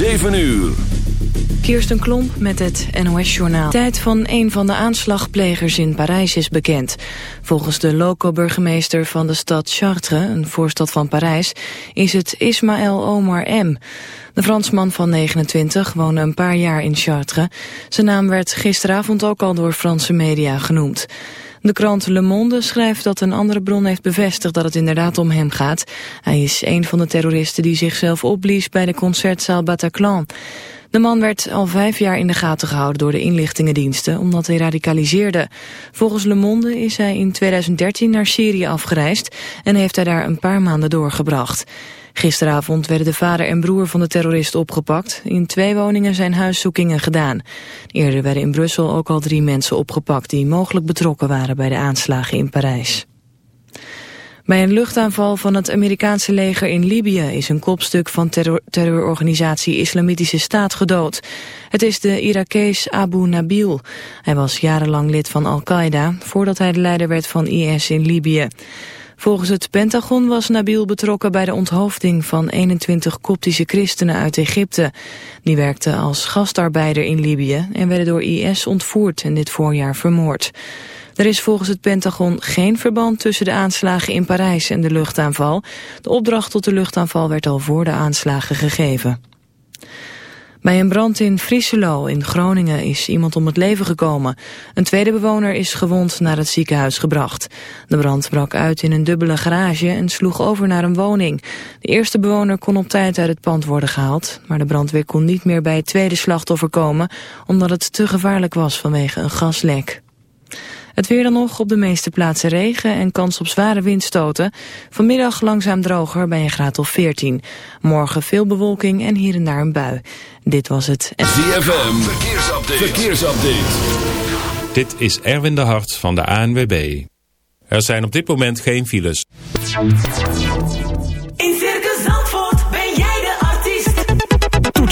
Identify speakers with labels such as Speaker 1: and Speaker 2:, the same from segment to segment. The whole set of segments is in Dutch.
Speaker 1: 7 uur.
Speaker 2: Kirsten Klomp met het NOS-journaal. De tijd van een van de aanslagplegers in Parijs is bekend. Volgens de loco-burgemeester van de stad Chartres, een voorstad van Parijs, is het Ismaël Omar M. De Fransman van 29 woonde een paar jaar in Chartres. Zijn naam werd gisteravond ook al door Franse media genoemd. De krant Le Monde schrijft dat een andere bron heeft bevestigd dat het inderdaad om hem gaat. Hij is een van de terroristen die zichzelf opblies bij de concertzaal Bataclan. De man werd al vijf jaar in de gaten gehouden door de inlichtingendiensten omdat hij radicaliseerde. Volgens Le Monde is hij in 2013 naar Syrië afgereisd en heeft hij daar een paar maanden doorgebracht. Gisteravond werden de vader en broer van de terrorist opgepakt. In twee woningen zijn huiszoekingen gedaan. Eerder werden in Brussel ook al drie mensen opgepakt... die mogelijk betrokken waren bij de aanslagen in Parijs. Bij een luchtaanval van het Amerikaanse leger in Libië is een kopstuk van terror terrororganisatie Islamitische Staat gedood. Het is de Irakees Abu Nabil. Hij was jarenlang lid van Al-Qaeda voordat hij de leider werd van IS in Libië. Volgens het Pentagon was Nabil betrokken bij de onthoofding van 21 koptische christenen uit Egypte. Die werkten als gastarbeider in Libië en werden door IS ontvoerd en dit voorjaar vermoord. Er is volgens het Pentagon geen verband tussen de aanslagen in Parijs en de luchtaanval. De opdracht tot de luchtaanval werd al voor de aanslagen gegeven. Bij een brand in Frieselo in Groningen is iemand om het leven gekomen. Een tweede bewoner is gewond naar het ziekenhuis gebracht. De brand brak uit in een dubbele garage en sloeg over naar een woning. De eerste bewoner kon op tijd uit het pand worden gehaald... maar de brandweer kon niet meer bij het tweede slachtoffer komen... omdat het te gevaarlijk was vanwege een gaslek. Het weer dan nog op de meeste plaatsen regen en kans op zware windstoten. Vanmiddag langzaam droger bij een graad of 14. Morgen veel bewolking en hier en daar een bui. Dit was het...
Speaker 1: ZFM, verkeersupdate. verkeersupdate.
Speaker 3: Dit is Erwin de Hart van de ANWB. Er zijn op dit moment geen files.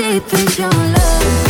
Speaker 4: Deep is your love?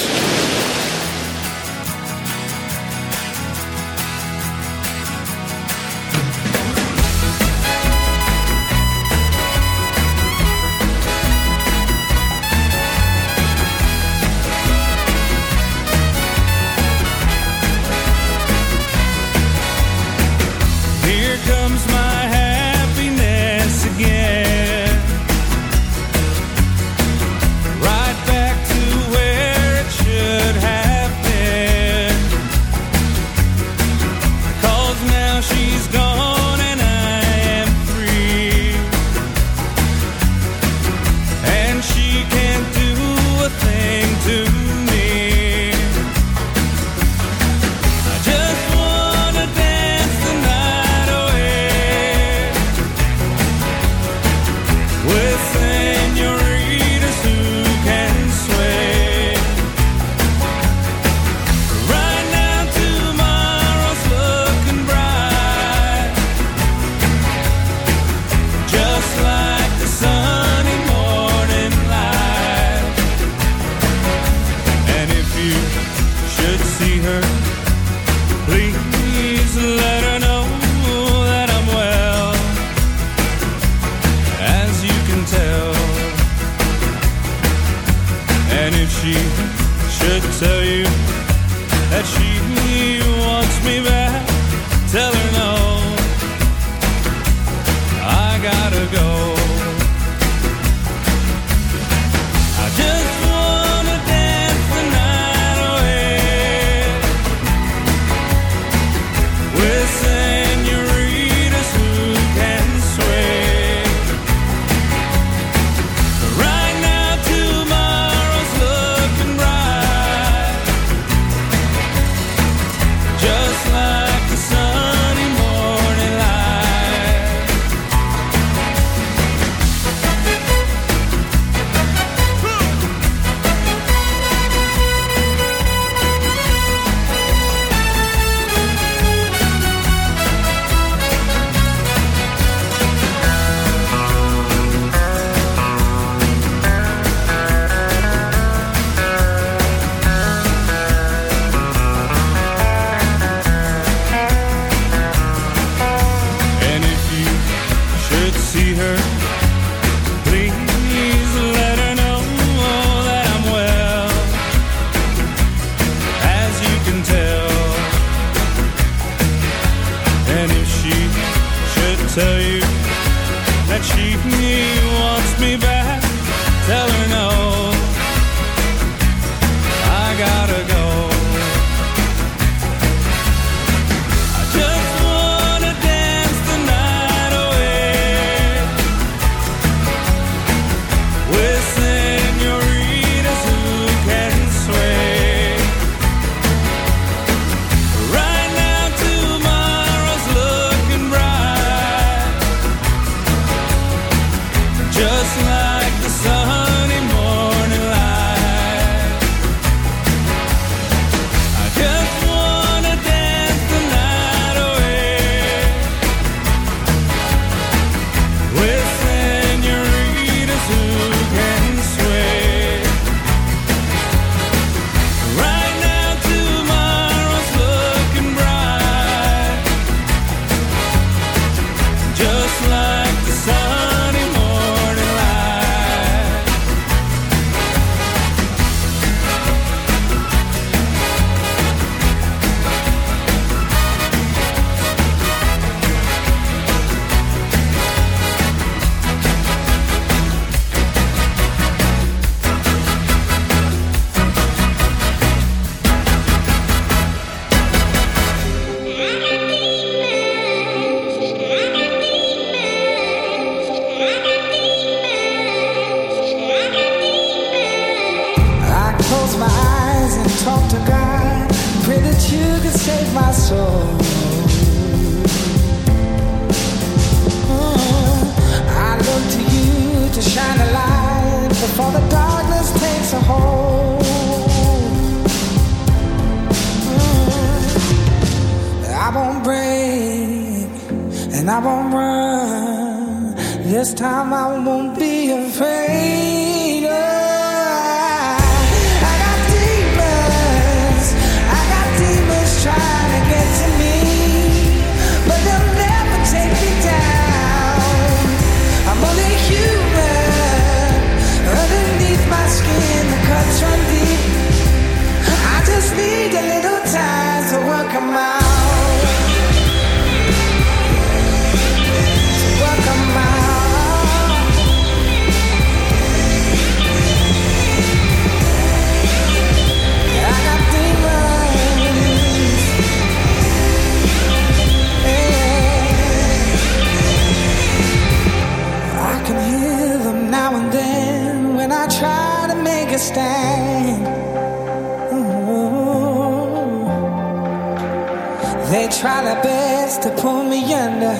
Speaker 5: starts to
Speaker 6: pull me under,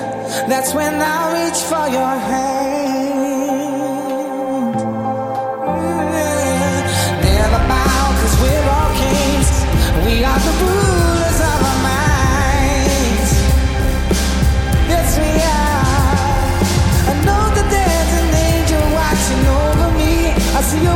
Speaker 6: that's when I reach for your hand. Never bow, we we're all kings. We are the rulers of our minds. Yes, we are. I know that there's an angel watching over me. I see a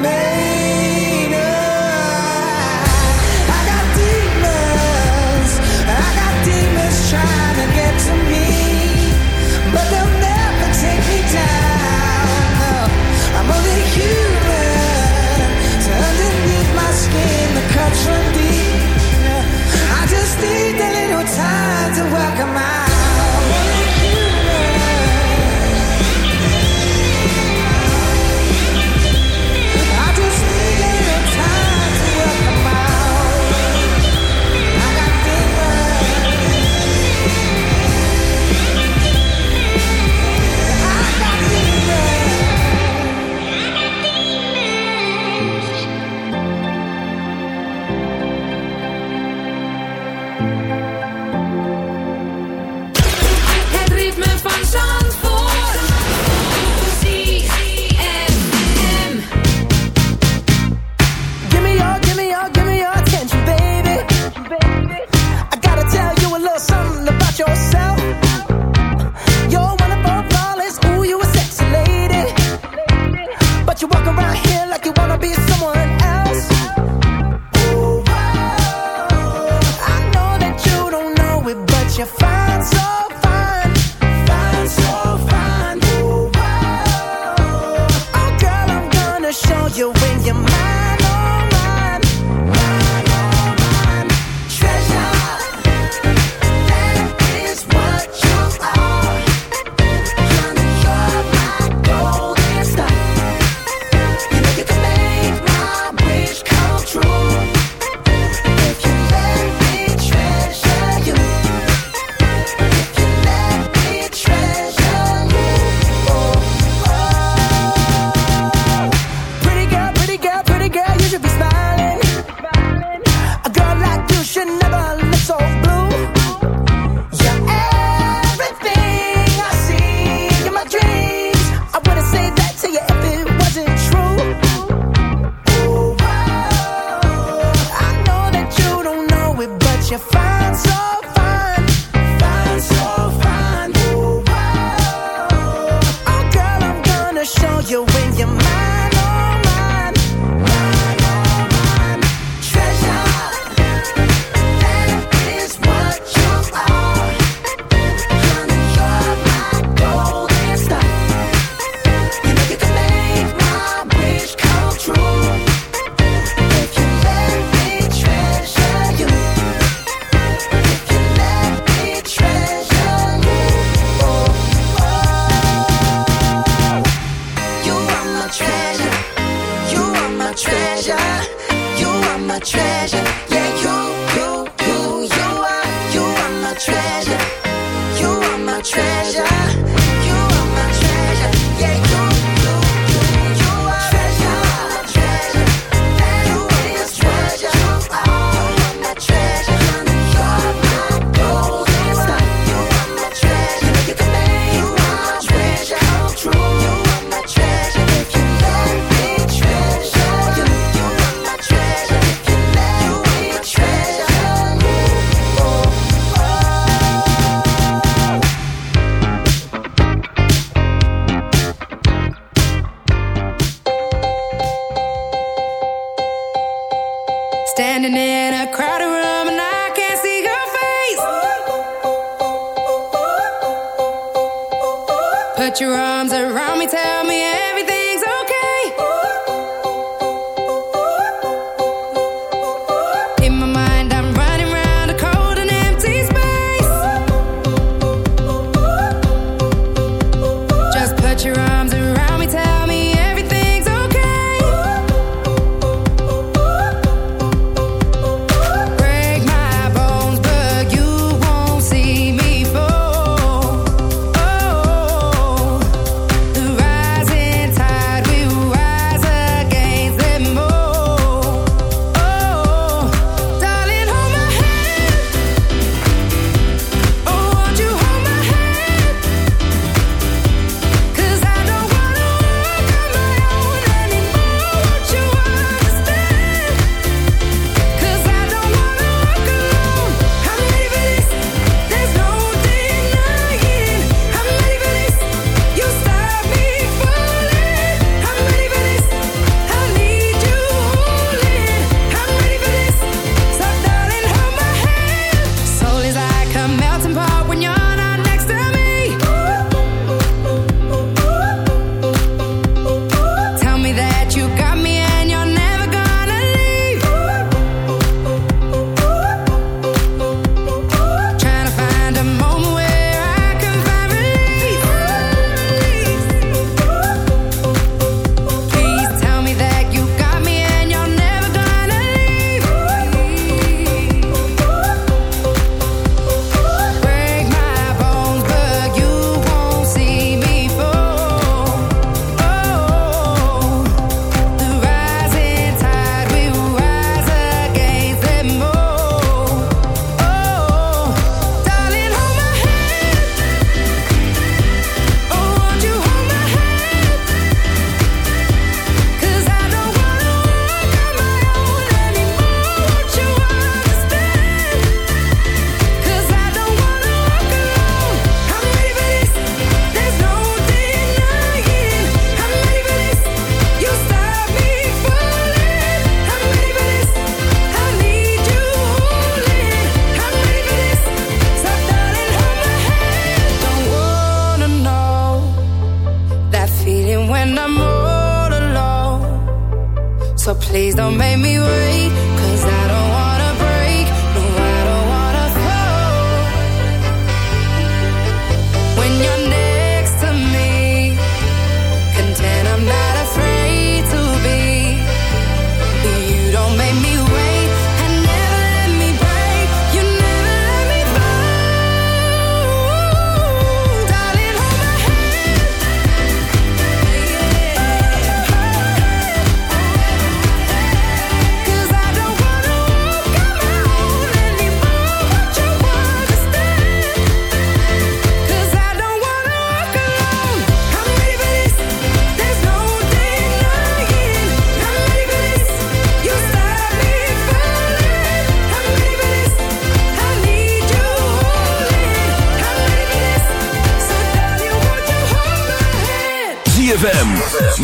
Speaker 7: come mine
Speaker 8: treasure.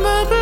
Speaker 9: my breath.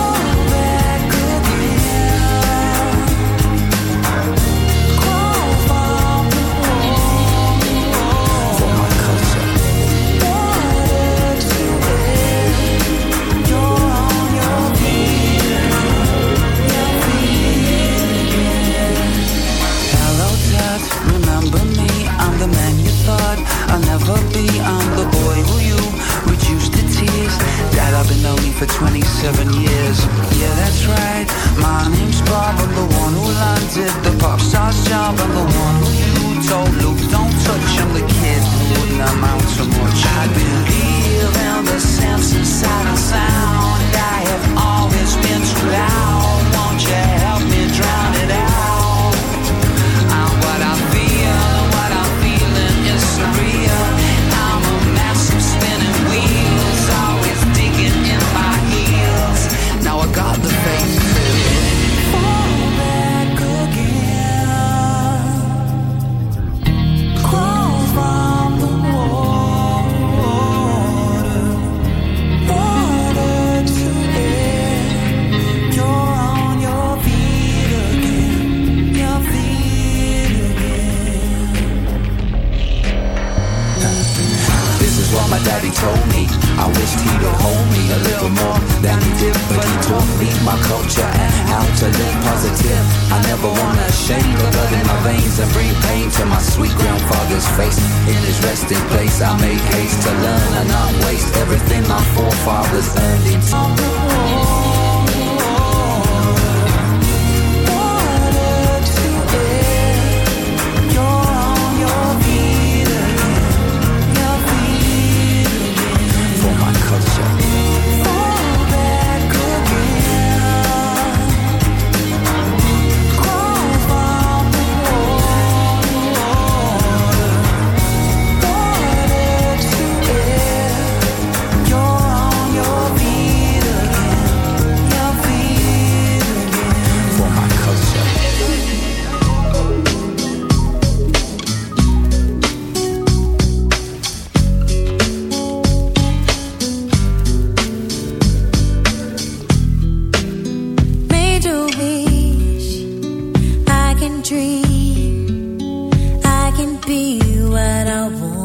Speaker 10: Dad, I've been lonely for 27 years. Yeah, that's right. My name's Bob. I'm the one who landed the pop star's job. I'm the one who you told Luke, don't touch. I'm the kid who wouldn't amount
Speaker 11: wish, I can dream, I can be what I want.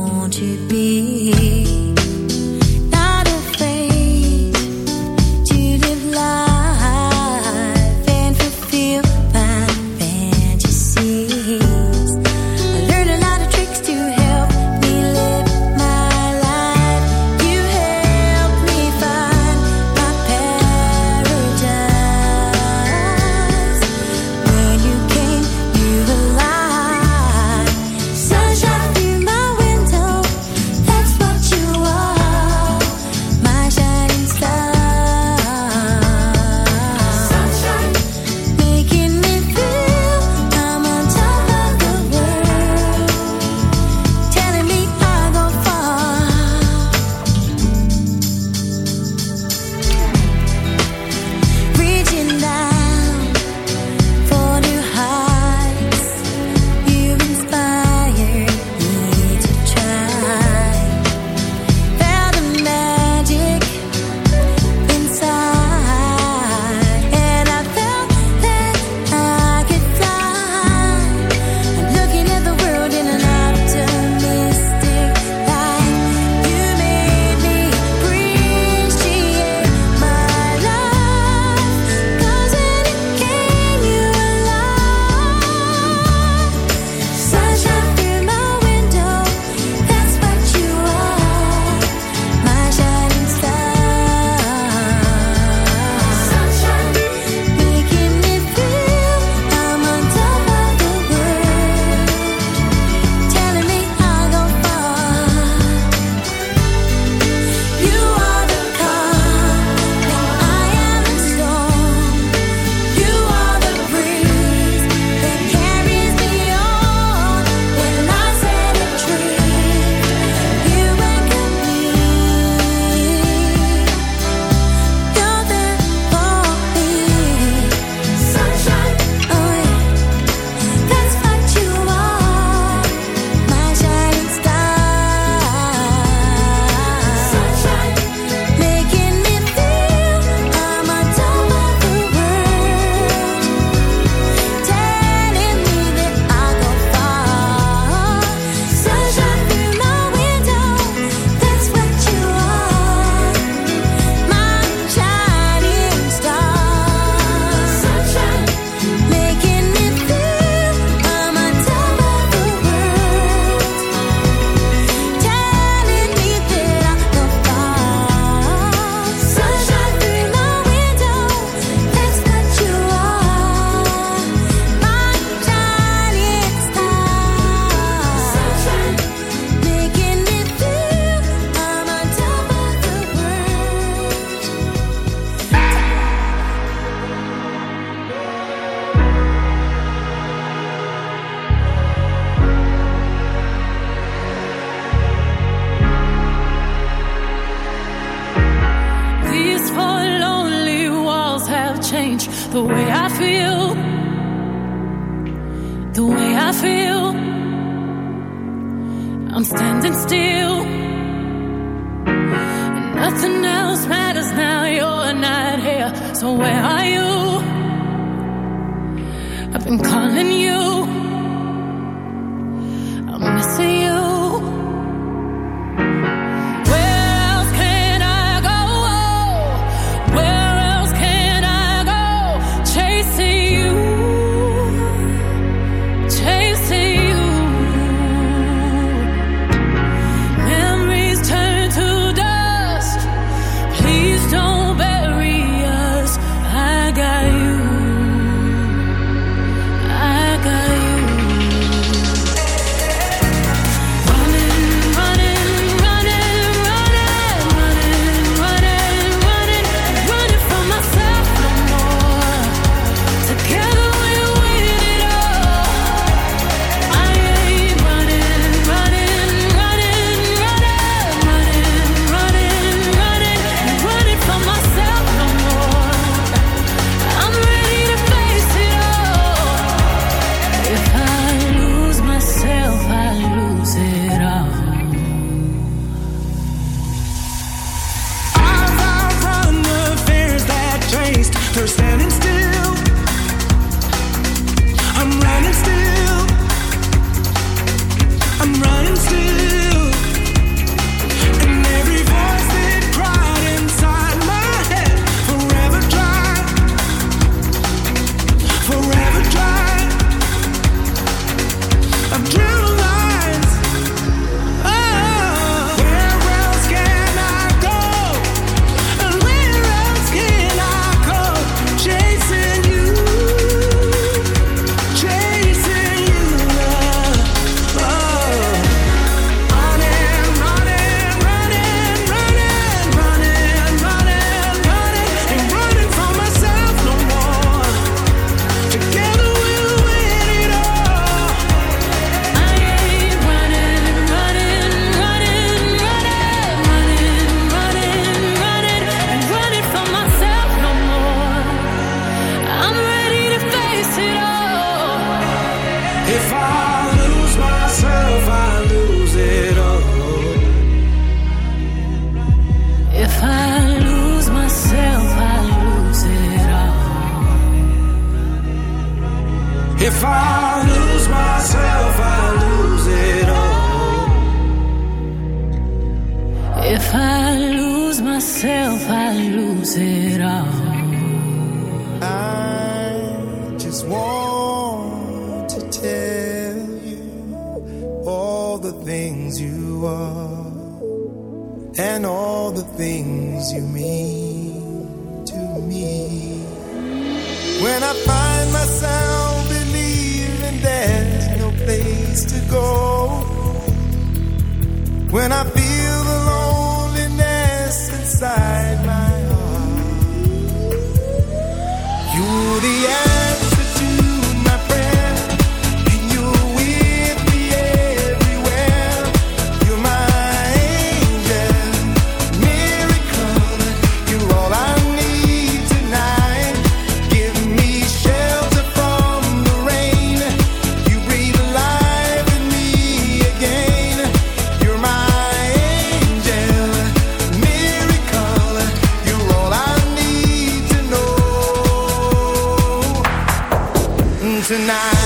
Speaker 12: tonight.